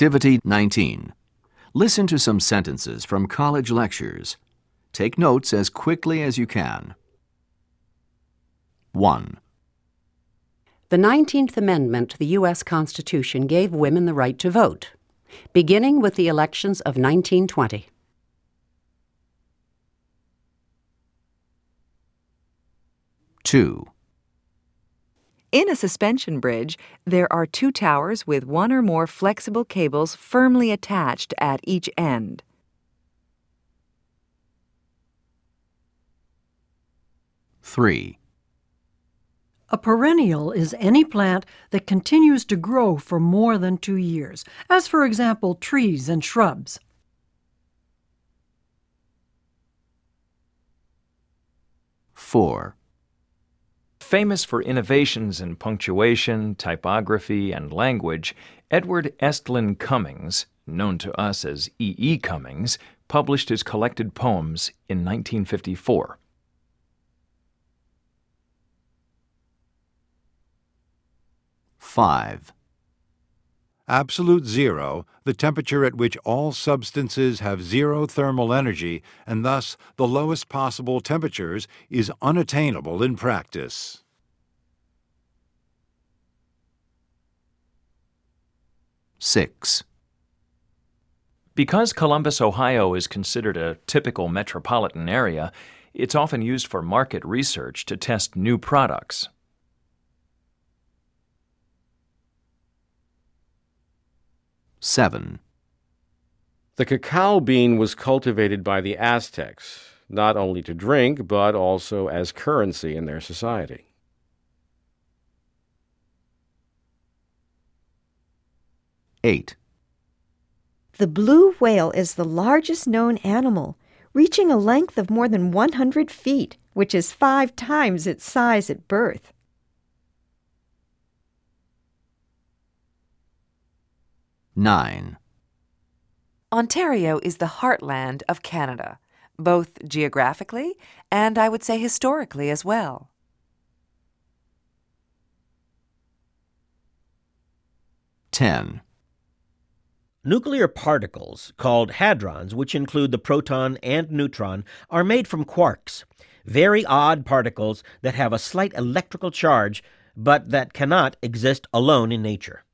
Activity 19. Listen to some sentences from college lectures. Take notes as quickly as you can. 1. The 19th Amendment to the U.S. Constitution gave women the right to vote, beginning with the elections of 1920. 2. In a suspension bridge, there are two towers with one or more flexible cables firmly attached at each end. Three. A perennial is any plant that continues to grow for more than two years, as for example trees and shrubs. Four. Famous for innovations in punctuation, typography, and language, Edward Estlin Cummings, known to us as E. E. Cummings, published his collected poems in 1954. Five. Absolute zero, the temperature at which all substances have zero thermal energy and thus the lowest possible temperatures, is unattainable in practice. Six. Because Columbus, Ohio is considered a typical metropolitan area, it's often used for market research to test new products. Seven. The cacao bean was cultivated by the Aztecs, not only to drink, but also as currency in their society. Eight. The blue whale is the largest known animal, reaching a length of more than 100 feet, which is five times its size at birth. Nine. Ontario is the heartland of Canada, both geographically and I would say historically as well. Ten. Nuclear particles, called hadrons, which include the proton and neutron, are made from quarks, very odd particles that have a slight electrical charge, but that cannot exist alone in nature.